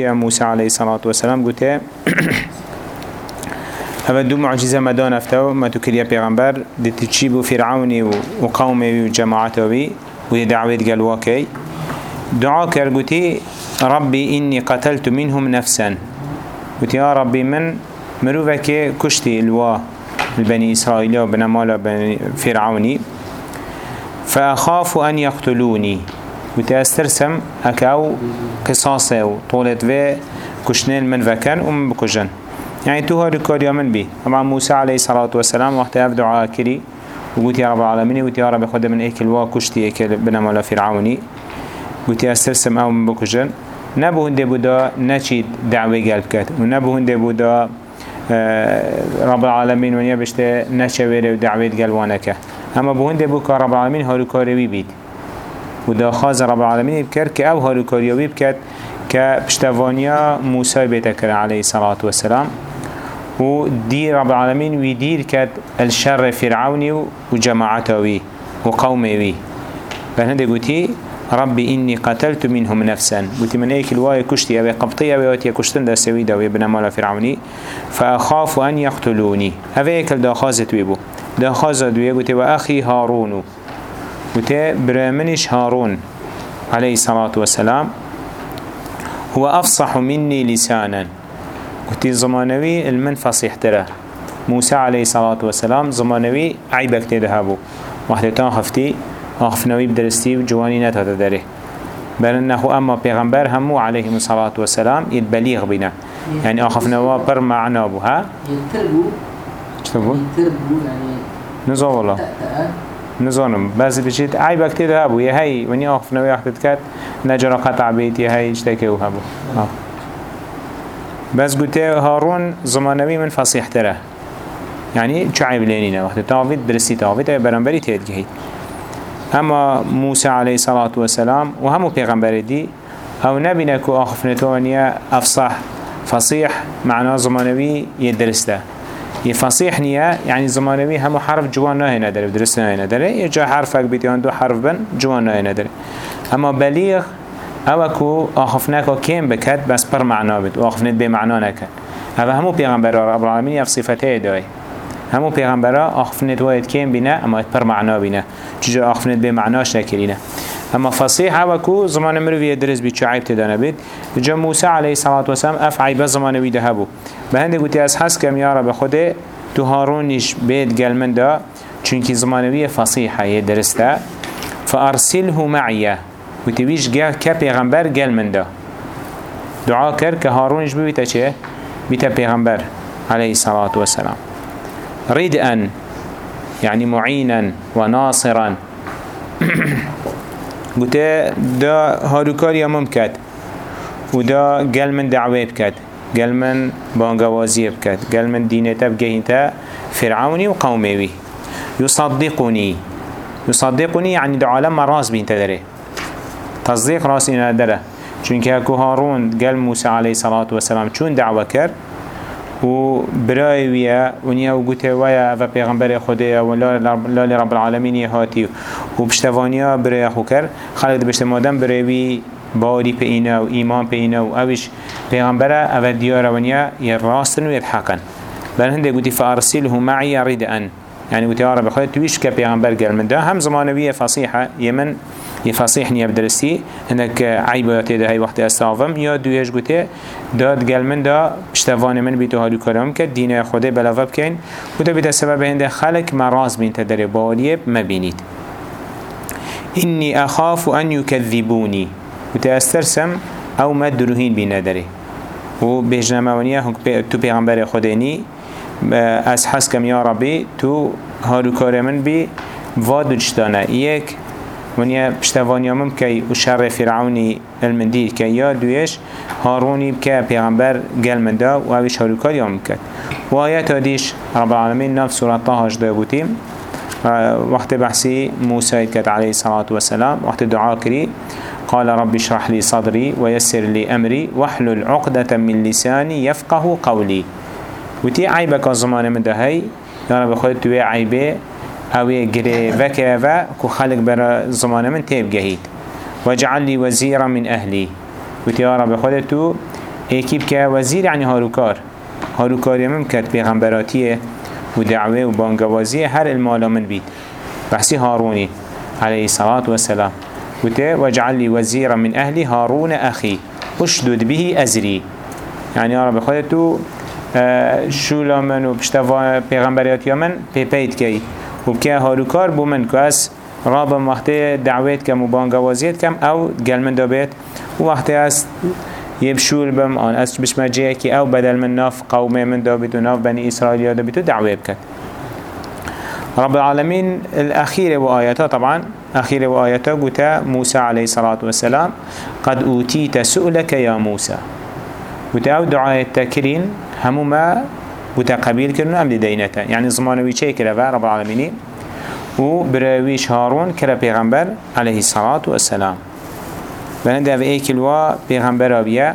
يا موسى عليه الصلاة والسلام قلت هذا دو معجزة مدان أفتو ما تكريا پیغمبر دي تجيبو فرعوني وقومي وجماعته بي ودي دعوة قلواكي دعا كر قلت ربي إني قتلت منهم نفسا. قلت يا ربي من مروفك كشتي الوا البني إسرائيل وبنمال فرعوني؟ فأخاف أن يقتلوني. وتأسترسم أكاو قصاصة وطولت في كشنين من فكان ومن بكجن. يعني تو هاري كاريا من بي. طبعا موسى عليه الصلاة والسلام وقت أف دعاء كري وقلت يا رب العالمين وقلت يا رب خد من ايكل وا كشتي ايكل بنمالا فرعوني. قلت أسترسم أو من بكجن. نبو هنده بودا نچید دعوة قلب كات ونبو هنده بودا رب العالمين ونيا بشته نشويره ودعوه قلبانك أما بو هنده بو رب العالمين هارو كاري بيت ودا خاز رب العالمين بكر کاریوی بکد که پشتوانیا موسی بیتکر علیه الصلاة والسلام. و دي رب العالمين ويدير كد الشر فرعوني وجماعته وقومه فهنده قلتي ربي إني قتلت منهم نفسا. قلت من أيك الواي كشتي أبي قبطي أبي واتي كشتن دا سويدا ويبنى مالا فرعوني. فأخاف أن يقتلوني. أبي أيك دا خازت ويبو دا خازت ويبو وأخي هارون. قلت برامنش هارون عليه الصلاة والسلام. هو أفصح مني لسانا. قلت زمانوي المن فصيح ترى. موسى عليه الصلاة والسلام زمانوي عيبك تدهبو وحدتان خفتي آخفنوی بدرستی و جوانی نتاده داره بل نخو أما پیغمبر همو عليه الصلاة والسلام يد بليغ بنا يعني آخفنوا بر معنا بو ها؟ ينتربو شتبو ينتربو يعني نزا والله. نزانم. بعضی بچید عیب اکتی ده هبو یه هی ونی آخفنوی اختت کد نجرا قطع بیت یه هی اشتاکی و هبو. آه. بس قلت هارون زمانوي من فصيح تره. يعني شو عيب لينينا وقت تاويد درسي تاويد برنبري تيدجهيد اما موسى عليه الصلاة والسلام وهمو پیغمبر دي أو نبينكو آخفنتوانيا افصح فصيح معناه زمانوي يدرس ده. يفصيح نيا يعني زمانوي همو حرف جوان ناهي نداره درس ناهي نداره يجا حرفك بيتيان دو حرف بن جوان ناهي نداره اما بليغ اوكو آخفناكو كيم بكت بس بر معنا بد وآخفنت بمعنا نكت هذا همو پیغمبر رب العالمين يف صفته داي همو پیغمبرا آخفنت واید کم بینه اما پر معنا بینه. چجا آخفنت به معناش نکرینه اما فصیح وکو زمان مروی درس بید چو عیب تدانه بید جا موسی علیه الصلاة والسلام اف عیب زمان ویده هبو. به هنده گوتی از حس کم یارا به خوده تو هارونش بید گلمن دا چونکی زمانوی فصیحه یه درس دا فارسله معیه گوتی ویش گه که پیغمبر گلمن دا دعا که هارونش ببیتا چه؟ بیتا پیغمبر عليه الصلاة والسلام ردءا يعني معينا وناصرا قلت دا هاروكاريا ممكن ودا قال من دعوه بكت قال من بانقوازي بكت قال من دينتا بقهنتا فرعوني وقومي يصدقني يصدقني يعني دعا لما راس بين تدري تصديق راس إنا دره چونك هكو هارون قال موسى عليه الصلاة والسلام چون دعوة كر و برای ویا ونیا و گوته ویا و پیغمبر خوده و لال رب العالمین هاتی. و پشتوانیا برای خو کر خلق بشت مادم برای وی باوری په اینا و ایمان په اینا و اوش پیغمبر أو دیار ونیا یه راستن و یه حقن بل هنده گوتی فارسیله معی ردعن يعني يا رب خير تويش كبيغمبر قال من ده. هم زمانوية فصيحة يمن يفصيح نيا بدرسي إنك عيباتي ده هاي وقت استعظم يا دويش قلت داد قال من ده اشتفاني من بيتو هالو كرام كد دين خوده بلاغة بكين وده بيت السبب هنده خلق مراز بين تدري باليه ما بينيت إني أخاف أن يكذبوني. وتأسترسم أو ما دروهين بين ندري وبيجنما ونيا تو بيغمبر خديني از حس کم یا ربی تو هارو کار من بی وادو جتانه یک ونیا پشتوانی هم که و شر فرعونی المندی که یا دویش هارونی که پیغمبر گل من دا و اویش هارو کاری هم کرد. و آیت دیش رب العالمین نفس سورت طه هجده بودیم. وقت بحثي موسى كت عليه الصلاة والسلام. وقت دعاء كري قال رب اشرح لي صدري ويسر لي أمري واحلل عقدة من لساني يفقه قولي وتي عيبك زمان من دهي يا رب خود توي عيبه أو گره وكه و كو خلق برا زمان من تيب جهيد واجعل لي وزيرا من أهلي وتي يا رب خود تو ایکی بکه وزیر یعنی هاروکار. هاروکار یمم کرد پیغمبراتیه و دعوه و بانگوازی هر المالا من بید. بحثی هارونی عليه الصلاة والسلام وته واجعل لي وزيرا من أهلي هارون أخي أشدد به أزري يعني يا رب خدتو شولا من و پیغمبریات یا من پی پید کی و که هاروکار بو من که از رابم وقتی دعوت کم و بانگوازیت کم أو گل من دابید و وقتی از يبشول بم آن از بش مجيه كي أو بدل من ناف قومي من دابت و ناف بني إسرائيل و دعوه بكت رب العالمين الأخير وآياته طبعا أخير وآياته قلت موسى عليه الصلاة والسلام قد أوتيت سؤلك يا موسى قلت أو دعاء التكرين همو ما قلت قبيل كرنو أم لدينته يعني زمانوي چه كرا رب العالمين و براويش هارون كرا پیغمبر عليه الصلاة والسلام. بلند أو ايك الوا پیغمبر بيا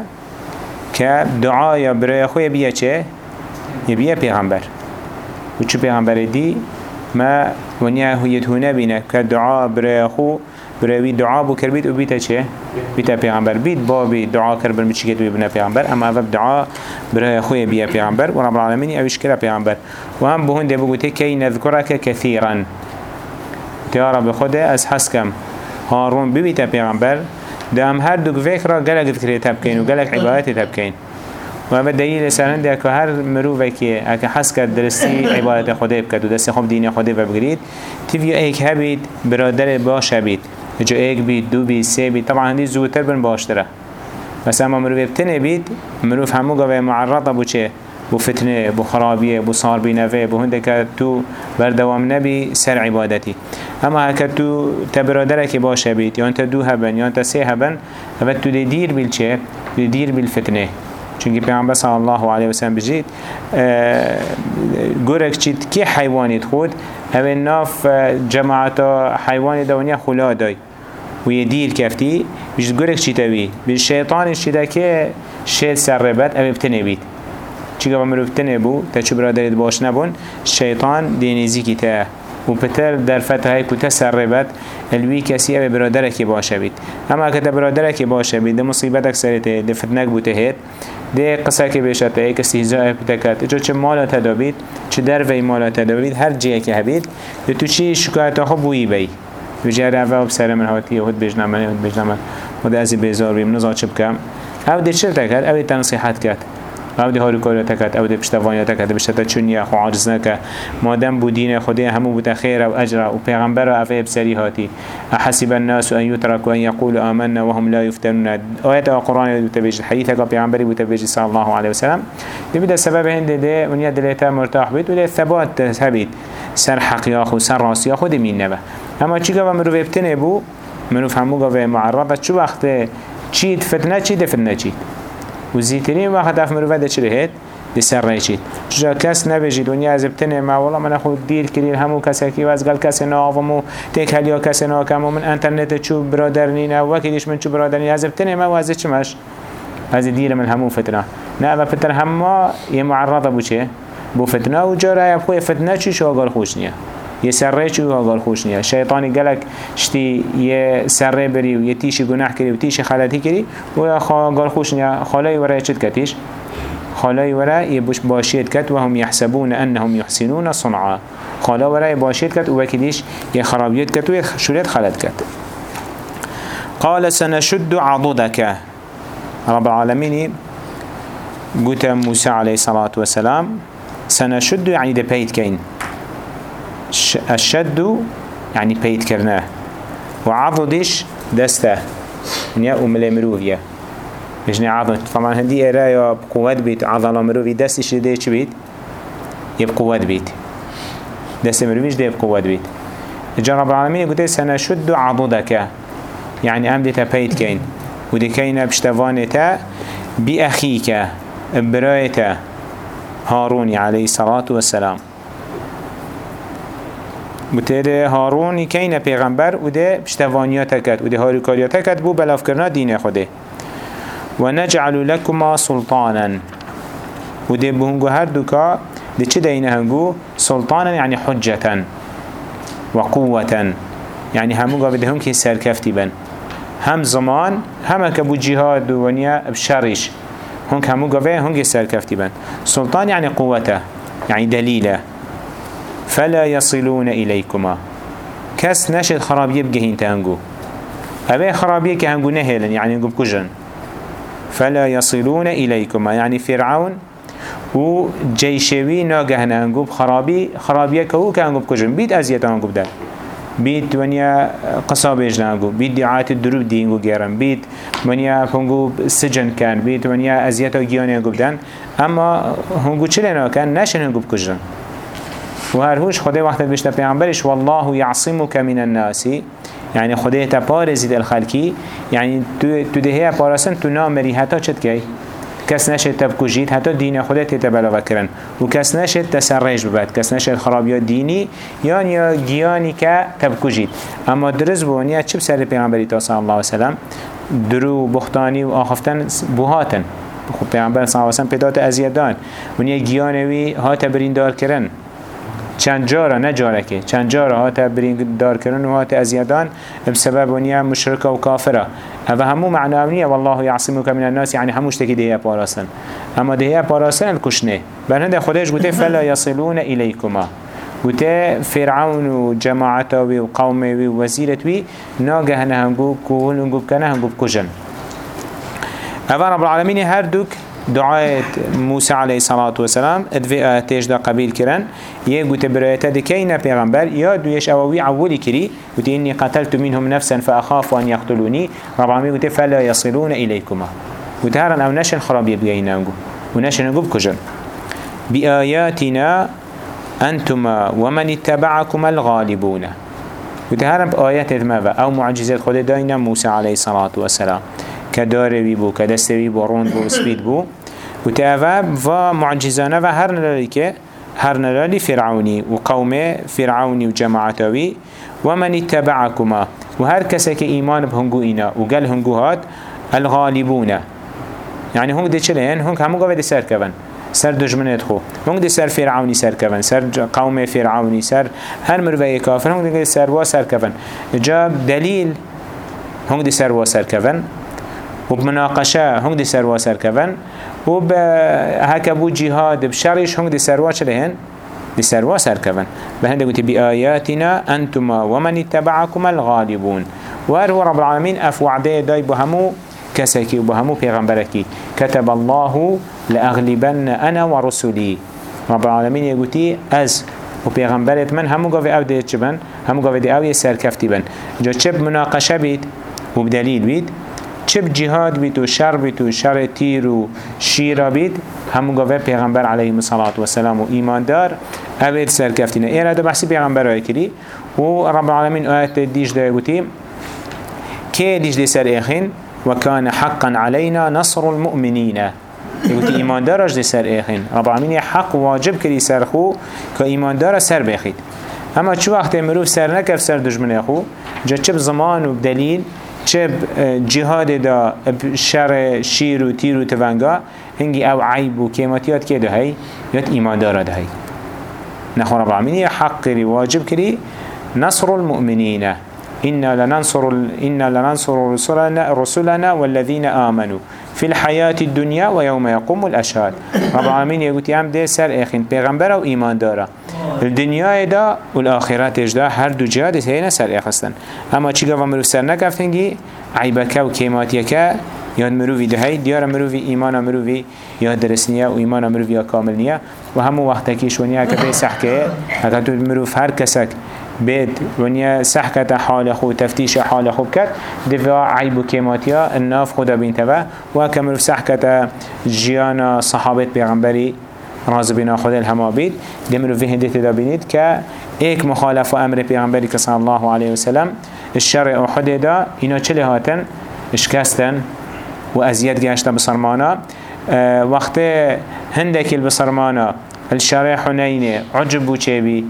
که دعايا برای خوی بیا چه؟ بیا پیغمبر. و چه پیغمبر دی ما ونیا هویت هو نبینه که دعا برای خو برای دعا بو کرد و بیتا چه؟ بیتا پیغمبر. بید بابی دعا کرد بر مچی که بنا پیغمبر؟ اما اول دعا برای خوی بیا پیغمبر. و رب العالمین اوش کرا پیغمبر. و هم بهون ده بگوته که نذکرک کثیرا تیا رب خود از حسکم هارون ببیتا پیغمبر. دام هر دو فکر را گلک ذکری تبکین و گلک عبادت تبکین. و اما دلیل سرن ده که هر مروفه که اگه حس کرد درستی عبادت خدا بکرد و دست خوب دین خدا بگیرید تیوی ایک هبید برادر باش هبید. جو ایک بید دو بید سه بید طبعا هندی زودتر بن باشتره مثلا ما مروفه بتنه بید مروف همو گوه معرضه بو چه؟ بو فتنه بو خرابیه بو صار بی نوه بو هنده که تو بردوام نبی سر عبادتی. اما هکر تو تبرادره که باشه بید یا انت دو هبن یا انت سه هبن و تو دیر بیل چه؟ دیر بیل فتنه. چونکه پیامبر صلی الله علیه و سلم بجید گورک چیت کی حیوانیت خود اوه ناف جماعت حیوانی دونیا خلا دای. و یه دیر کفتی بجید گورک چیت اوی بجید شیطانش چیده که شیط سر ربط اوه بتنه بید چیگه با مروف تنه بو تا چو برادرت باش نبون شیطان دینیزی کی تا. و پتر در فتحه کتا سر ربط الوی کسی او برادرکی باشه بید. اما اگه برادرکی باشه بید ده مصیبتک سرته ده فتنک بوته هید. ده قصه که بشت ای کسی هزای بتکت اجا چه مالا تدابید چه در وی مالا تدابید هر جیه که هبید ده تو چی شکایت ها بویی بی. بجه رفع بسر من هاتی هود بجنمه هود بجنمه هود ازی بیزار بیم نزا چه بکم أو ده چل تکت أو ده تنصیحت کرد أو ده هارو کارو تکت أو ده پشتوانی تکت بشتا چونیا خو عاجز نکه مادم بو دین خودی همو بوده خیر و اجر و پیغمبر و افه بسری هاتی احسب الناس ان يتركوا ان يقولوا آمنا وهم لا يفتنون آیت قرآن بتبیج حدیث کا پیغمبری بتبیج صلی الله علیه وسلم ده بده سبب هنده ده ونیا دلتا مرتاح بید و ده ثبات هبید سر حقیاخ خو سر راسیا خود مین نبه اما چی که مرو بتنه بو؟ منو فهمو گاوه معرضه چو وقت چید فتنه چید فتنه چید و زیترین وقت اف مروفه ده چلی هید ده سر ریچید چجا کس نبیجی دنیا از ابتنه ما؟ والله من خود دیر کرین همو کسی که از گل کسی ناومو تک هلیا کسی ناکم و من انترنت چو برادر نینه و وکیدیش من چو برادر نینه. از ابتنه ما و از چمش از دیر من همو فتنه. نه و فتنه همه یه معرضه بو چه؟ بو فتنه و جا رای خوی چی خوش نیه یه سره چی گال خوش نیه؟ شیطانی گلک شتی یه سره بری و یه تیشی گناه کری و تیشی خلطی کری و گال خوش نیه؟ خالای ورای چید کتیش خالای ورای یه بش باشید کت و هم یحسبون انهم یحسنون صنعا. خالا ورای باشید کت و وکیدیش یه خرابیت کت و یه شوریت خلط کت. قال سنشد عضدك رب العالمين قلت موسى عليه الصلاة والسلام سنشد يعني دبيت كين الشد يعني بيت كرناه. وعضدش دسته. يعني أملي مروفيا بجني عضد طبعا هندي إرايا بقوات بيت. عضل مروفي. دستش دي بيت؟ يبقوات بيت. دست مروفيش دي بقوات بيت. رب العالمين يقول سنشد عضدك يعني أم دي تبيت كين. ودي كين بشتوانتا بأخيك برايتا هارون عليه الصلاة والسلام. بوتره هارون کین پیغمبر و ده پشتوانیات کد و ده هاریکاریات کد بو بلاف کرنا دین خوده. و نجعل لكما سلطانا. و ده بهنگو هر دوکا ده چه دینه هنگو؟ سلطانا يعني حجة و قوة يعني همو قابل ده هم که سرکفتی بن. هم زمان هم که بو جهاد و ونیا بشرش هنك همو قوة هنك سركفتي بن. سلطان يعني قوته يعني دليله فلا يصلون إليكما. كس نشد خرابية بجهين تانجو أبي خرابية كهنجو نهيلن يعني نجو بكجن فلا يصلون إليكما. يعني فرعون و جيشوي ناگهن انگو خرابي خرابية كهو كهنگو بكجن بيت أزيت انگو بدن بيت ونيا قصابيج نانگو بيت دعات الدروب دينگو گيرن بيت ونيا هنگو سجن كان. بيت ونيا أزيت وگياني انگو بدن أما هنگو چلنا كان نشن هنگو بكجن و هر هوش خدا وقت بشتا پیغمبرش والله يعصمك من الناس. يعني خدا تبارزید الخلقی. يعني تو تو دهه پارسن تو نامری حتی چت کی؟ کس نشد تبکجید حتی دین خدا تتبلغ کرن. و کس نشد تسرج ببد کس نشد خرابی دینی یا یا گیانی که تبکجید اما درز بونیا چه سر پیغمبری تا صلی الله علیه وسلم درو بختانی و آخفتن بوهاتن. خب پیغمبر صلی الله علیه وسلم پیدات ازیدان. ونیا گیانوی هات بریندار کرن. چند جارا نه جارکه چند جارا هات برین دار کردن و هات ازیادان بسبب ونیا مشرک و کافره هذا همو معنى والله يعصمك من الناس. يعني هموش تكي دهيا باراسن اما دهيا باراسن الكشنه بل هنده خدش قلت فلا يصلون إليكما قلت فرعون وجماعته وقومه ووزيرته ناقه هنهنقو كهول نقوب كنا هنقوب كجن هذا رب العالمين هردوك دعاء موسى عليه الصلاة والسلام أدفئ دا قبيل كرن يقول تبريتا دكينا پیغمبر يا دويش أووي عولي كري قلت إني قتلت منهم نفسا فأخاف أن يقتلوني رب قلت فلا يصلون إليكما. قلت أو نشن خراب يبقينا نقول ونشن نقول بكجن بآياتنا أنتما ومن اتبعكما الغالبون. قلت بآيات ماذا؟ أو معجزات خود داينا موسى عليه الصلاة والسلام. كداره بو كدستة بو روند بو سبيد بو. وتأفا و معجزانه و هر نلالی که هر نلالی فرعونی و قوم فرعونی و جماعتوی و من اتبعكما؟ و هر کسی که ایمان بهنگو اینا و گل هنگو هاد الغالبونه يعني هنگ ده چلين؟ هنگ همو قوة ده سر كفن. سر دجمنت خو. هنگ ده سر فرعوني سر كفن. سر قوم فرعوني سر هر مروي كافر. هنگ ده سر وا سر كفن. جاب دليل هنگ ده سر وا سر كفن. وبمناقشة هنگ دي سروا وبهكا بو جهاد بشرش هنگ دي سروا چلهن دي سروا سركفن بهنده قلت بآياتنا أنتما ومن اتبعكما الغالبون. وهر هو رب العالمين أف وعده داي بهمو كسكي وبهمو پیغمبركي كتب الله لأغلبن أنا ورسولي رب العالمين يقولي أز و پیغمبرت من همو گاوه أو دیت چبن همو گاوه دی أو یه سرکفتی بن. جا چب مناقشه بید و بدلیل بید چه جهاد بید و شر بید و شر تیر و شیر بید همون گوه پیغمبر علیه الصلاة والسلام و ایمان دار. اوید سر کفتینه. ایره دو بحثی پیغمبر های کری و رب العالمین آیت دیش دای گوتی که دیش دی سر ایخین و کان حقا علینا نصر المؤمنین. يقول إيمان دارش دي سر إيخين رب العالمين حق واجب كري سر خو كإيمان دار سر بيخيد أما شو وقت مروف سر نكف سر دجمن خو؟ جا چب زمان و بدليل چه جهاد دا شر شیر و تیر و تونگا هنگی أو عیب و کیماتیات که ده هی یاد ایمان داره ده هی نخور رب العالمین حق کری واجب کری نصر المؤمنین. إنا لننصر إنا لننصر رسلنا والذين آمنوا في الحياة الدنيا ويوم يقوم الأشهاد. رب العالمين يقول يام ده سر إخين پیغمبر و إيمان داره الدنيا دا والآخرات دا؟ هر دو جهاد هينا سر إخستن أما چی گفت مرو سر نکفتنگی عیبکه و کیماتیکه. یاد مروی دهی دیار مروی ایمان مروی یاد درسنیه و ایمان مروی کامل نیه. و همو وقتا که شونیه که اگر تو مروف هر کسک بيت ونيا سحكة حال خو تفتيش حال خو بكت دفاع عيب كيماتيا الناف خدا بينتبه وكمل سحكة جيانا صحابة بيغمبري راز بنا خدا الهما بيت دمرو في هندت دا بينيد كا ايك مخالف أمر بيغمبري صلى الله عليه وسلم الشرع وحده دا اينا چله هاتن اشكستن وازياد گشت بصرمانا آه وقت هندك البصرمانا الشرع حنينه عجب وچيبي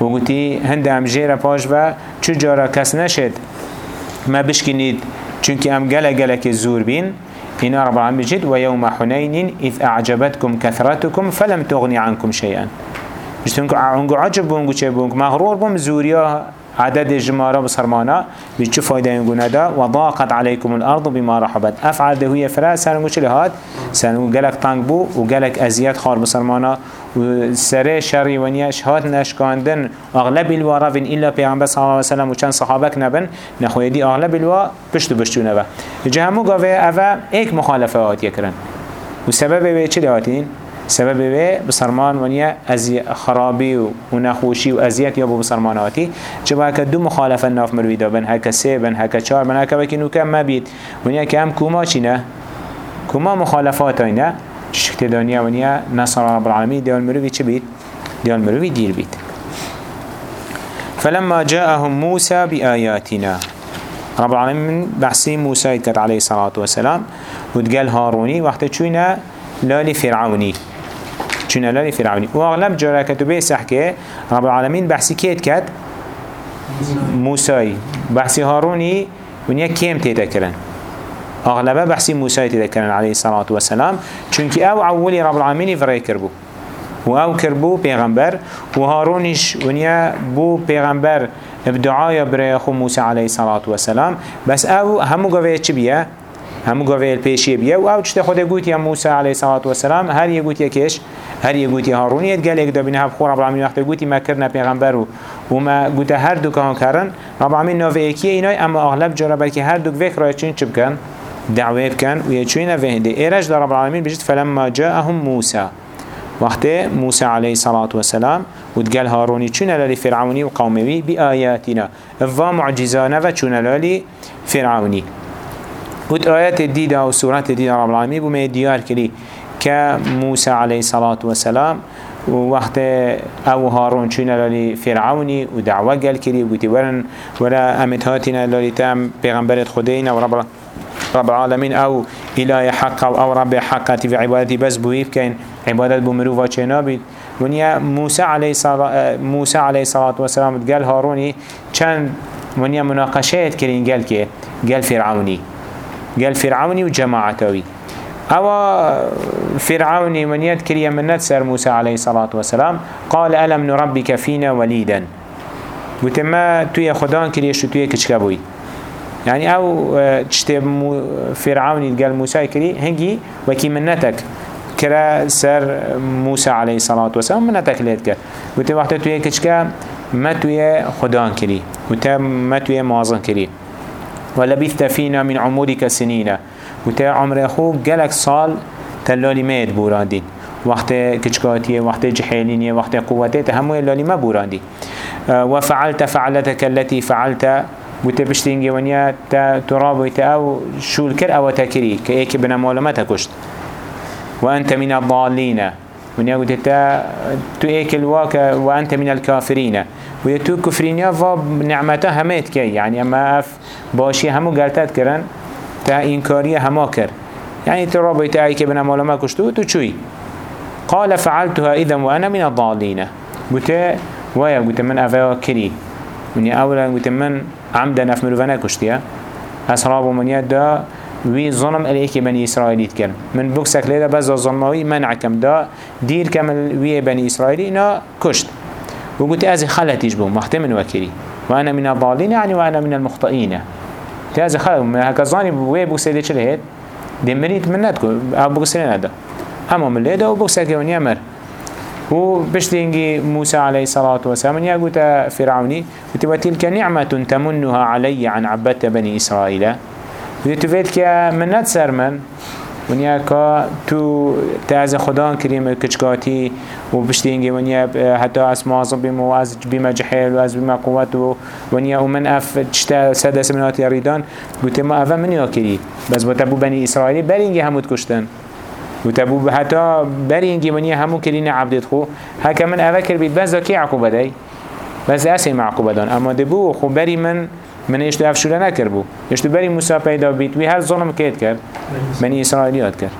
و گوتی هنده هم جیره پاش و چو جارا کس نشد؟ ما بشکنید چونکه ام گله گله که زور بین. اینا رب العالمین بجد و یوم حنین إذ أعجبتكم كثرتكم فلم تغني عنكم شيئا. بجتونكو عنگو عجب بونگو چه بونگ مغرور بوم زوریا عدد جمارة بسرمانا بيشو فايدة ينقونا دا وضاقت عليكم الأرض بما رحبت. أفعل ده هي فرا سنو چه لهات سنو قلق تانك بو وقلق أزياد خار بسرمانا وسره شري ونياش هات نشكاندن أغلب الوارفين إلا پیغمبر صلى الله عليه وسلم وچند صحابك نبن نخوي دي أغلب الوا بشتو بشتو نبا جهمو قاوه أفا ايك مخالفات يكرن وسبب بيه چه لهاتين سبب به بسرمان ونیا از خرابی و نخوشی و ازیت یا بسرماناتی چه که دو مخالفه ناف مروی دا بن هکا سه بن هکا چار بن هکا وکی نوکم مبید. ونیا که هم کوما چی نه؟ کوما مخالفات نه؟ شکت دانیا ونیا نصر رب العالمین. دیال مروی چه بید؟ دیال مروی دیر بید. فلما جاءهم موسى بآياتنا رب العالمين بحسي موسى عليه الصلاة والسلام. وتقال هاروني وقت شوينا لالي فرعوني چون لالي فرعوني واغلب جارا كتو بيسح كه رب العالمين بحثي كيت كت موسى بحثي هاروني ونيا كيم تيتكرن اغلبه بحثي موسى تيتكرن عليه الصلاة والسلام چونك أو اولي رب العالمين فرأي كربو و أو کربو پیغمبر و هارونش ونیا بو پیغمبر بدعای برای خو موسی علیه الصلاة والسلام بس أو همو گوه چی بیه؟ همو گوه الپیشی بیه و أو چطه خود گوتی موسی علیه الصلاة والسلام هر یه گوتی کش هر یه گوتی هارونیت گل یک دابینه هف خور رب العالمین گوتی ما کرنا پیغمبر و و ما گوته هر دو که کرن رب العالمین نوه ایکیه اینای اما اغلب جرا بلکه هر دو وک رای چین چه بکن دعوه بکن و یه چوی نوه هنده ایرش در رب العالمین بجد فلما جاءهم موسى وقت موسى عليه الصلاة والسلام وتقال هاروني چون لالي فرعوني وقومي بآياتنا افا معجزانا وچون لالي فرعوني وت آيات الديدة وسورة الديدة رب العالمين بما ديار كلي. كموسى عليه الصلاة والسلام وقت أو هارون چون لالي؟ فرعوني ودعوة قال كري وقت ورن ولا امتهاتنا لالي تام پیغمبرت خدينا ورب رب العالمين أو اله حق أو رب حق في عبادتي بس بويف كين عبادت بمروفا چنا بيت؟ ونيا موسى عليه الصلاة موسى عليه الصلاة والسلام قال هاروني كان ونيا مناقشات كرين قال كي؟ قال فرعوني. قال فرعوني وجماعته. أو فرعوني من يد كريا من سر موسى عليه الصلاة والسلام. قال ألم نربك فينا وليدا؟ وتما توي خدان كريا شو توي كشكبوي يعني أو تشتي فرعوني قال موسى كري هنجي وكي منتك كرا سر موسى عليه الصلاة والسلام منتك ليت كر وتي وقت توي كشكا ما توي خدان كري وتم ما توي مازن كري ولبثت فينا من عمرك سنين. وتا عمر خو جلك صال تلالي ميت بوراندين وقت كشكاتيه وقت جحيلينيه وقت قوته تهمو اللالي ما بوراندي وفعلت فعلتك التي فعلت. وتبشتينجي ونيا تراب أو شو الكر أو تكري كايك بنا معلومات كشت وانت من الضالين ونيا قلت تا تو ايك الواك وانت من الكافرين ويتو كفرين يا فا نعمتها هميت كي. يعني اما اف باشي همو قلتات كرن تا إنكارية هما كر يعني ترى بيتاعي كبنا مولا ما كشتو تو چوي قال فعلتها إذا وأنا من الضالين قلت ويا قلت من أفا كري مني أولا قلت من عمدا نفملو فانا كشتيا أسراب من يدا وي ظلم عليك بني إسرائيل كان من بوكسك ليدا بس ظلموي منعكم دا. دير كمل وي بني إسرائيل إنا كشت وقلت أزي خلت يجبو مختمن وكري وأنا من الضالين يعني وأنا من المخطئين. تازه خلق من هكا زاني وي بوكسيده چه لهید دمريت من ندكو أو بوكسيده نده أما من لهده و بوكسيده ونيا مر و بشتينجي موسى عليه الصلاة والسلام يا قلت فرعوني قلت وتلك نعمة تمنها علي عن عبدت بني إسرائيل. قلت فيت كا من نتسر من ونیا که تو تعز خدا کریم کچکاتی و بشتینگی ونیا حتی از معظم بیم و از بیم جحیل و از بیم قوت و ونیا و من اف چتا سدس منات ریدان بوده ما اول من یا کری بس با تبو بنی اسرائیلی برینگی همود کشتن و تبو حتی برینگی ونیا همو کرین عبدت خو هکا من اول کر بید بس کی عقوبه دی بس اسی معقوبه دان اما دبو خو بری من من اشتو افشوله نکر بو. اشتو بری موسا پیدا بید وی هر ظلم کهید کرد. بنی اسرائیلیات کرد.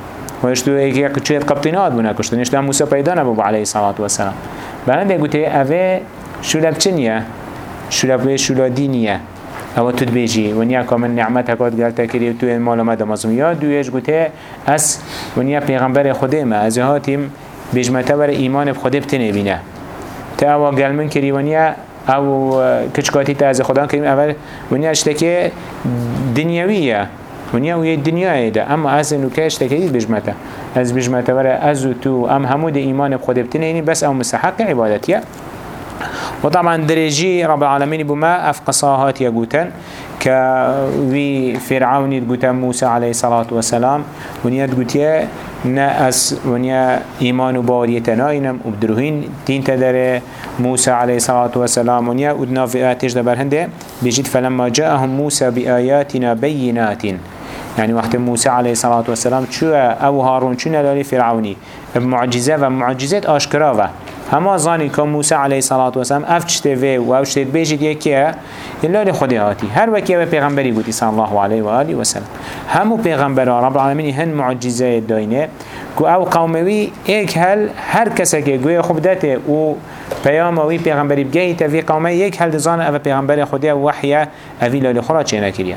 و اشتو ایکی چید قبطینات بو نکشتن. اشتو هم موسا پیدا نبو علیه صلاة و سلام بلنده گوته اوه شولب چنیه شولب شولا دینیه أو تود بیجی و نیا کامن نعمت هکات گلتا کری و تو این مال آمد مزمیات دویش گوته از و نیا پیغمبر خوده ما از هاتیم بیجمته بر ایمان بخوده بتنه بینه تا أو گلمن کری و نیا او کچکاتی تا از خدا کریم. اول ونیا اشتکه دنیویه ونیا و یه دنیای ده. اما از اینو که اشتکه بجمته. از بجمته وره از تو. ام همود ایمان خود بتنینی بس او مستحق عبادتیه. وطبعا درجي رب العالمين بما أفقصاهات يقوتن كوي فرعون يقوتن موسى عليه الصلاة والسلام ونيا تقوتيه نا أس ونيا إيمان باريتنا إنم وبدروهين تين تدري موسى عليه الصلاة والسلام ونيا ودنا في آتش دبر هنده. بيجيت فلما جاءهم موسى بآياتنا بينات يعني وقت موسى عليه الصلاة والسلام شو أو هارون شو نلالي فرعوني بمعجزة ومعجزات أشكراوه هما زانی که موسی علیه الصلاة والسلام اف چته وی و أو چته بیجید یکیه الا لخودی هاتی هر وکی به پیغمبری گوتی صلی الله علیه و آله و سلم. همو پیغمبر رب العالمین هن معجزه داینه که أو قوموی ایک هل هر کسی که گوی خوب داته و پیاموی پیغمبری بگهی تفی قومه یک هل دزان أو پیغمبر خودی و وحیه اوی لالی خورا چه نکریه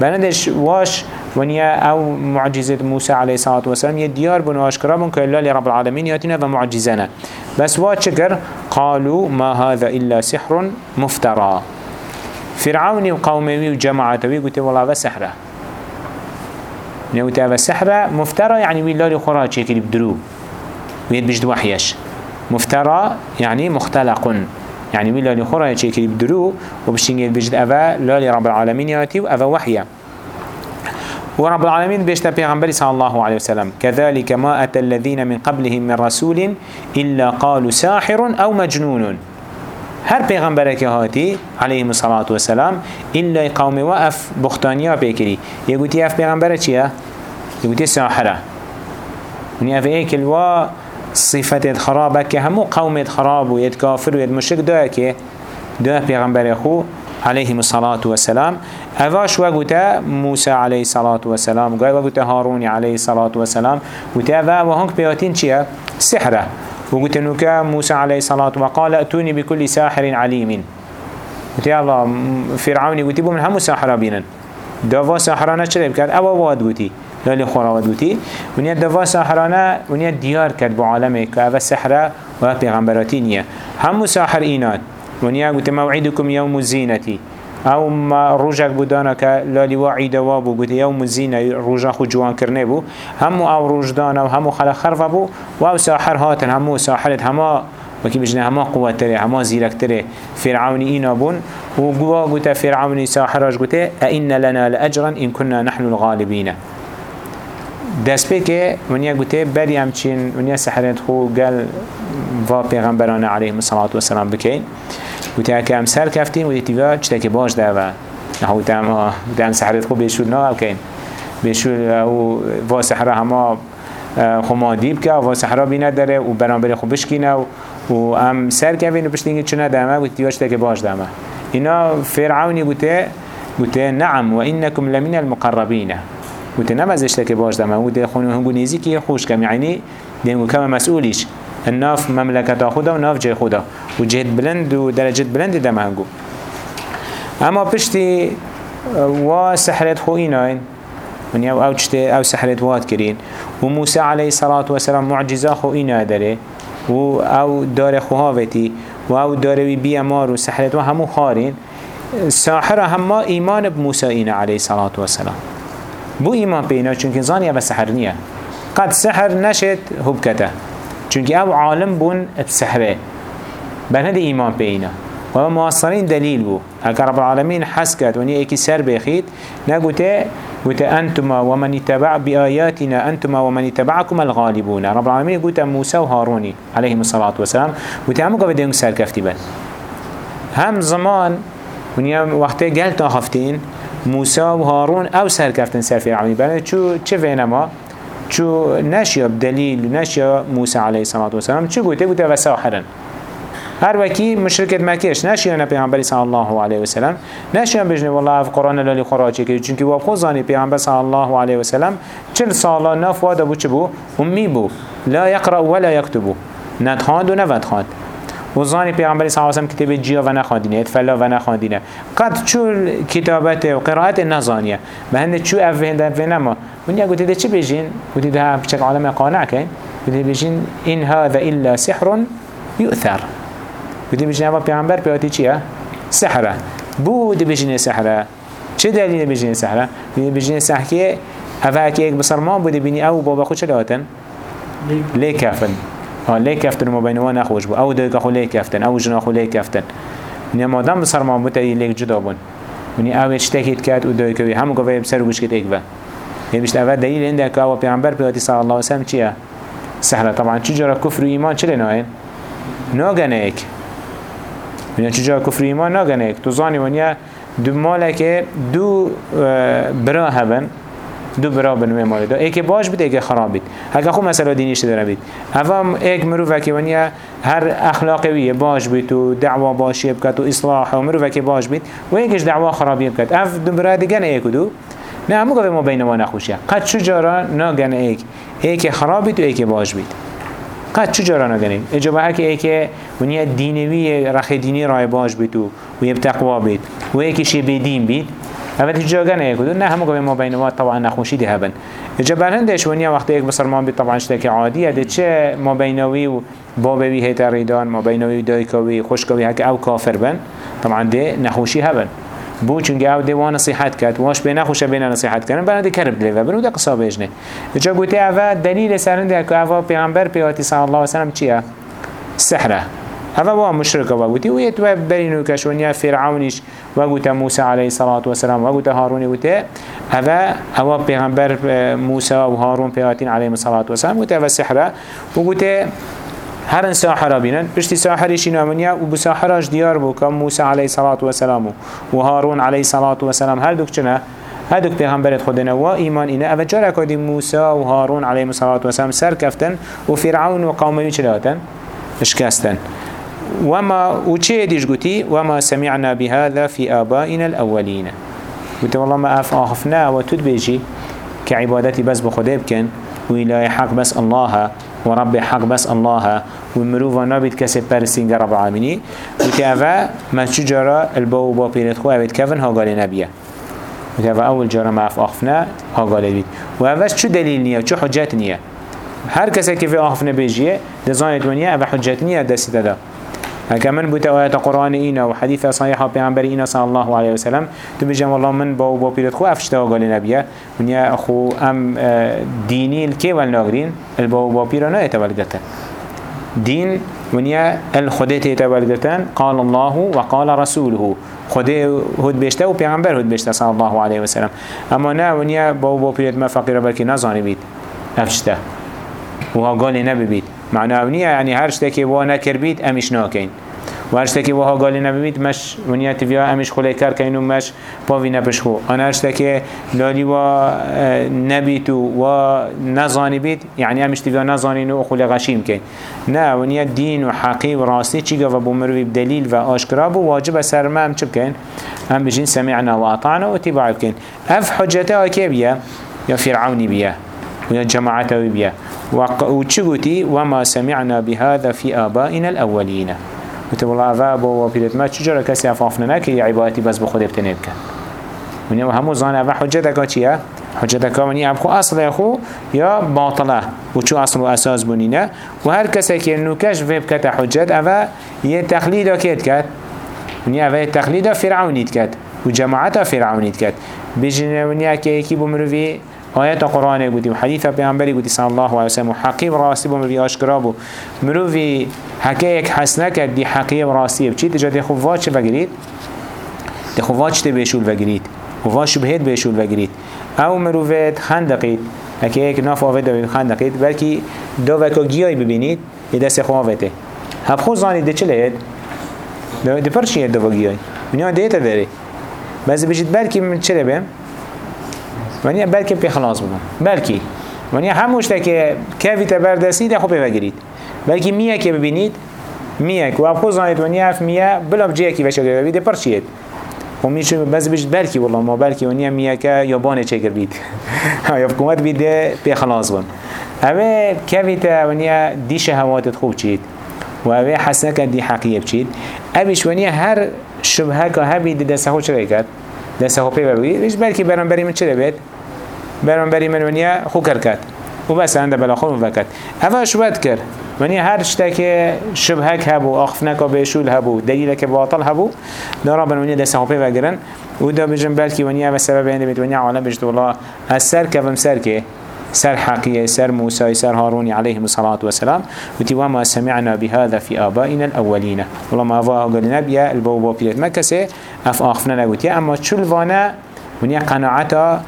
بندش واش ونيا أو معجزة موسى عليه الصلاة والسلام يديار بن واشكرا كلا لرب العالمين ياتينا ومعجزنا بس واتشكر قالوا ما هذا إلا سحر مفترى فرعون وقومه وجماعته قلت والله هذا سحرة. نوت هذا سحرة مفترى يعني ويلالي خراج يكري بدرو. ويد بجد وحيش مفترى يعني مختلق يعني ويلالي خراج يكري بدرو وبشتين بجد أبا لالي رب العالمين ياتي وأبا وحيه ورب العالمين بيشتا پیغمبر صلى الله عليه وسلم. كذلك ما أتى الذين من قبلهم من رسول إلا قالوا ساحر أو مجنون. هر پیغمبرك هاتي عليهم الصلاة والسلام إلا قوم وقف بختانيا بيكري يقولي اف پیغمبره چيه؟ يقولي ساحره. وني اف ايكل و صفت خرابه که همو قوم خراب و ید کافر و ید مشرک داره که داره پیغمبر خو عليهم الصلاة والسلام. هواش وقتا موسى عليه الصلاة والسلام؟ قال وقتا هارون عليه الصلاة والسلام. وتا و وهنك بياتين چيا سحرة. وقتا نوكا موسى عليه الصلاة وقال أتوني بكل ساحر عليم. وتا الله فرعوني قلت من همو ساحرة بينا دوا ساحرانا چرا؟ بكات أو واد قلتي لالي خورا قلتي ونيا دوا ساحرانا ونيا ديار كد بعالمه. كأفا سحرة و پیغمبراتي نيا همو ساحر اينات ونیا گوته موعدكم يوم الزينة أو ما روجك بودانا که لالی وعید وابو گوته يوم الزينة روجا خو جوان کرنه بو. همو آو روجدانا و همو خلق خرفه بو. و أو ساحر هاتن همو ساحرت همه وكي بجنا هما قوة هما زيرك تري فرعون إينا بون. وقوا قوتا فرعون ساحراج قوتا أئن لنا لأجرا إن كنا نحن الغالبين دست بكي ونيا قوتا بري همچين ونيا سحرت خو قال و پیغمبران علیه الصلاة والسلام بکین. و تا که سر و دیتیوا چه که باش داره، و نه و ما دام سحرت خوب بیشون نه کن بیشتر او و هم همه خمادیب که واسه سحر بی نداره و برانبر خوبش کینه و ام سر کفین و پشتینگی چونه داره، و دیتیوا چه که باش دامه. اینا فرعونی بوده بوده نعم و اینکم لمن المقربینه، بوده نم ازش که باش و بوده خونه هنگو نیزی که خوش کمی عینی، دیمو کم مسئولیش. الناف مملکت خدا و ناف جه خدا وجهد بلند ودرجة بلند ده مهنگو أما پشتی و سحرت خو ایناین من أو أو چته أو سحرت واد کرین و موسی علیه الصلاة والسلام معجزة خو اینا داره و أو دار خوهاوتی و أو داره بی بی أمار و سحرت و همو خارین ساحر همه ایمان بموسی اینا علیه الصلاة والسلام. بو ایمان بینا چونکه زانی أو سحر نیه قد سحر نشد هبکته چونك أو عالم بون السحره بل هذا ايمان بينا و مواصلين دليل بو اگر رب العالمين حسكت وني ايكي سر بخيت نقوته قلت أنتما ومن اتبع بآياتنا أنتما ومن اتبعكم الغالبون. رب العالمين قلت موسى وهاروني عليهم الصلاة والسلام قلت همو قبل دينك سر كفتي بل هم زمان ونيا وقتی گل تا هفتين موسى وهارون أو سر كفتن سر فرعوني بل چو چه فينما چو نشیا بدلیل نشیا موسی علیه الصلاة والسلام. چه گوته؟ گوته و ساحرن هر وکی مشرکت مکیش نشیا نه پیامبری صلی الله علیه و سلم نشیا بجنه والله اف قرآن لالی خراجی که چونکی واب خود زانی پیامبر صلی الله علیه و سلم چل سالا نف واده بو چه بو؟ امی بو. لا یقرأ ولا یکتبو ندخاند و نود خاند و زانی پیامبری صلی الله علیه و کتاب جیا و نخواندینه اتفلا و نخواندینه قد چو کتابت و قرائت نزانیه به هنده چو افهنده افهنما ونیا گوتی ده بيجين گوتی ده بچک عالم قانع کن گوتی بيجين این هذا إلا سحر يؤثر ودي بجنه و پیغمبر پیاتی چیه؟ سحره بو دی بجنه سحره چه دلیل بجنه سحره؟ بجنه سحره اوه اکی ایک بسرمان بوده بینی أو بابا خود چه لاتن؟ ليه كافتن ها ليه كافتن ما بينه نخوش بو أو دوك اخو ليه كافتن أو جن اخو ليه كافتن من ما دام بصر ما بوتا ليك جدا بون من أو اشتكيت كات و دوك وي هم قوي بسر وش كت اكبا هي مش اول دليل عندك أو پیغمبر وسلم چيه سهله طبعا چجرا كفر و ایمان چه لناين ناگنه من چجرا كفر و ایمان ناگنه اك تو زاني ونیا دو مالك دو برا هبن دو برا بنوی مال دو ایک باش بید ایک خراب بید اگه خو مثلا دینیش داره بید اوام ایک مروفه که ونیا هر اخلاقی باش بید و دعوا باشی بکد و اصلاح و مروفه که باش بید و ایکش دعوا خرابی بکد اف دو برا دیگه ایک دو نه همو گفه ما بین ما نخوشیه قد چو جارا ناگن ایک ایک خراب بید و ایک باش بید قد چو جارا نگنین اجابه هر که ایک ونیا دینوی رخ دینی رای باش بید و یب تقوا بید و ایکش بدین بید هذا تجا جانا يكودو نه هم قبل ما بينما طبعا نخوشي دي هبن جبر هندش ونيا وقت يك بصرمان بي طبعا شتك عادية ده چه ما بينوي بابوي هيتا ريدان ما بينوي دايكوي خوشكوي هك أو كافر بن طبعا ده نخوشي هبن. بو چونگه أو دیوان نصیحت کرد. واش به نخوشه بین نصیحت کردن. برای کرب لیوه برو ده قصا بجنه جا گوته اوه دلیل سرنده که اوه پیغمبر پیاتی صلی الله وسلم چیه؟ سحره. هذا هو مشرك وقوتي ويت برينو كشونيا فرعونيش وقوت موسى عليه الصلاة والسلام وقوت هارون وقوت هذا هو پیغمبر موسى وهارون بياتين عليه الصلاة والسلام وقوت هذا سحرة. وقوت هرن ساحرة بينن بشتي ساحرة شينا منيا وبساحرة ديار بو كم موسى عليه الصلاة والسلام وهارون عليه الصلاة والسلام هل دوك چنا هدوك پیغمبرت خودنا و ایمان اینه. اوه جارا کدی موسى و هارون علیه الصلاة والسلام سر کفتن و فرعون و قومه چلاتن اشکستن. وما وچه ديش قتي وما سمعنا بهذا في آبائنا الأولين قلت والله ما أف آخفنا وتد بيجي كعبادتي بس بخده بكن وإله حق بس الله ورب حق بس الله ومروفا نبيت كسب برسين رب العالمين قلت أفا ما شجرة البو بابيرت خو أبيت كفن ها قال نبيه قلت أفا أول جرى ما أف آخفنا ها قال بيت وأفا شو دليل نية شو حجات نية هر کسی که في آخفنا بيجيه دزانت ونية أفا حجات نية دست ده هكا من بوتا آيات قرآن إينا وحديث صحيحة بيعنبر إينا صلى الله عليه وسلم تبجم والله من باو باو بيرت خو أفشتا وقال نبيا ونيا أخو أم ديني الكي والناغرين الباو باو بيرانا يتولدتن دين ونيا الخديت يتولدتن قال الله وقال رسوله. خده هود بيشتا و پیغمبر هود بيشتا صلى الله عليه وسلم. أما نا ونيا باو باو بيرت ما فقير بلكي نظاني بيت. أفشتا. وها قال نبي بيت. معناه ونیا يعني هر شتکی وا نکر بید امیش ناکین و هر شتکی وا گالی نبید مش ونیا تیویا امیش خلی کر کین و مش پاوی نپش خو آن هر شتکی لالی و نبیت و نزانی بید یعنی امیش تیویا نزانین و خلی غشیم کن نه ونیا دین و حقی و راستی چی گفت بمروی بدلیل و آشکرا بو واجب سر ما هم چه بکن هم بجین سمعنا و اطعنا و تباع بکن اف حجته آکه بیا یا فرعونی بیا ويا جماعته بيا وچگوتي وما سمعنا بهذا في آبائنا الأولين قلت والله أفا أبو وبيرت ما چجرا كسي أفافنا نكي عبادتي بس بخود ابتنبك من يوم همو زان أفا حجتك چيا حجتك مني أبخو أصل أخو يا باطلة وچو أصل وأساس بنينا وهر كسي كي نوكش في بكت حجت أفا يتخليد كيت كات من أفا يتخليد فرعونيت كات وجماعة فرعونيت كات بجنة من يكي يكي بمروفي آيات قرآن قدي وحديث پیامبری قدي صلى الله عليه وسلم حقيب راسي بم في آشکرابو مروفي حكايك حسنه کرد دی حقیب راسیه چی تجا دی خواه چه بگیرید؟ دی خواه چه بيشول بگیرید؟ خواه شبهت بيشول بگیرید أو مروفت خندقید اگه یک ناف آوه دو خندقید بلکی دو وکا گیای ببینید یه دست خواهته هب خود زانید ده چه لید؟ ده پر چیه دو گیای؟ منیا دیتا داره بعضی بجید بلکی من چه بیم؟ ونیا بلکه پی خلاص بودن بلکی ونیا هموش که کافی تبردستی ده خوب بگیرید بلکی میه که ببینید میه. که اب خود زانید ونیا اف میه بلا بجیه کی وشه ببینید پرچید و میشه بس بیش بلکی والله ما بلکی ونیا میه که یابانه چه بید. یا حکومت بیده پی خلاص بون اوه کافی تا ونیا دی شهواتت خوب چید. و اوه حسنه دی حقیه بچید اوش ونیا هر شبهه که هبی دست خود چه کرد. دست خو پیور بگیری ریش بلکی برام بری من چه بید برام بری من ونیا خو کر کد و بس هنده بلا خود وکد اوه شوید کرد ونیا هر شتک شبهک هبو آخفنک و بیشول هبو دلیلک باطل هبو دارا بن ونیا دست خوبه وگرن و دا بجن بلکی ونیا و سبب اینده بید ونیا عالم بجد والله از سر کفم سر که سر حقيقة سر موسى سر هارون عليهم الصلاة والسلام. وتي وما سمعنا بهذا في آبائنا الأولين. والله ما أفاه قال نبيا البوبا بيلت مكسي أف آخفنا نقوتي أما شو الفانا ونيا قناعتا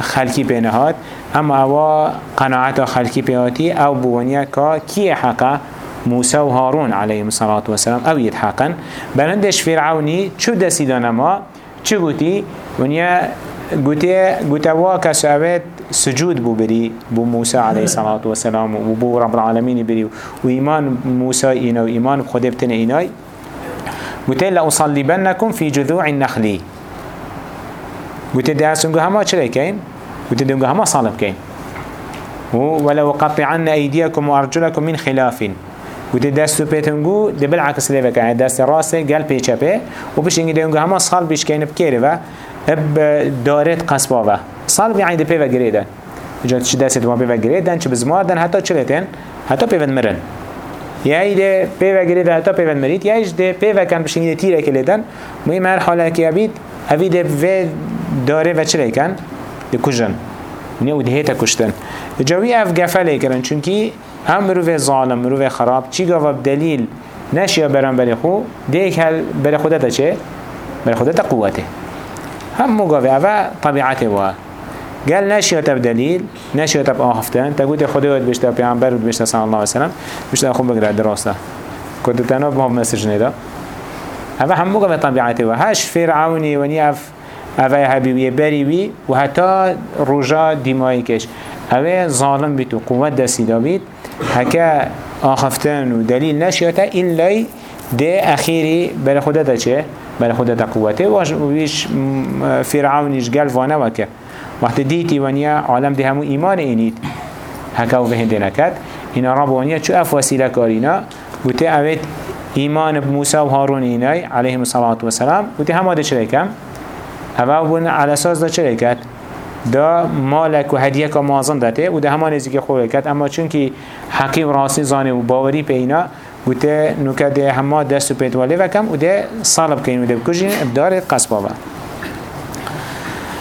خلقي بينهات اما اوا قناعتا خلقي بيهاتي أو بوانيا كا كي حقا؟ موسى و هارون عليهم الصلاة والسلام. أو يتحقا بلندش فرعوني چو دسي دانما چو قوتي ونيا قوتي قوتوا كسوابت سجود بو بري بو موسى عليه الصلاة والسلام و بو رب العالمين بري و إيمان موسى إينا و إيمان بخدبتنا إيناي قوتي لأصلبنكم في جذوع النخلي قلت دهسونگو هما چرا كين قلت هما صالب كين ولو قطعن أيديكم وأرجلكم من خلاف. قلت دستو بيتنگو ده بالعكس ليه بكا دست راسه قل بيچه بي وبش انگي دهونگو هما صال بيش كين بكيري و اب دارت قصبا صال يعني ده بيوه گريدن جا چه دست ما بيوه گريدن چه بزمار دن حتى چلتين حتى بيوه مرن. یا ایده پیوه گریده حتی پیوه مرید. یا ایده پیوه کن بشینگی تیره کلیدن مهم هر حاله که بید اویده و داره و چرا کن؟ ده کجن ونیا و دهیتا کشتن. جاوی اف گفله کرن چونکی هم مروف ظالم مروف خراب. چی گاوا بدلیل نشیا برن بری خو. دیک هل بری چه؟ بری خودتا قوته. هم مگاوه اوه طبیعته واه. قال نشيت بدليل نشيت بآهفتن تقول خدا ود بيشتا پیامبر ود بيشتا صلى الله عليه وسلم. بيشتا خوب بقرأ دراسته كنت تنو بهم مسج ندا هذا هم مو طبيعته. وهاش فرعوني ونياف اوه حبیبی بری وی و حتی رجا دیمایی کش اوه ظالم بیت و قوت دستی دا بیت هکا آخفتن و دلیل نشیاته این لای ده اخیری بر خودت دا چه؟ بر خودت قوته. و ویش فرعونیش گل وانه وکه وقت دیتی ونیا عالم ده همو ایمان اینید. هکا و بهنده نکد اینا رب ونیا چو اف وسیله کارینا بوته اوید ایمان موسی و هارون اینای علیهم الصلاة والسلام ده چرا کم؟ هوا على دا چه کرد دا مالک و هدیه که مازن داته و ده همان نزدیک خوبه کرد اما چون که حقیم راستی زانه و باوری پینا بوده نوکه ده همه دست و پیتواله وکم و ده صالب کن و ده بکجین ابدار قصبا با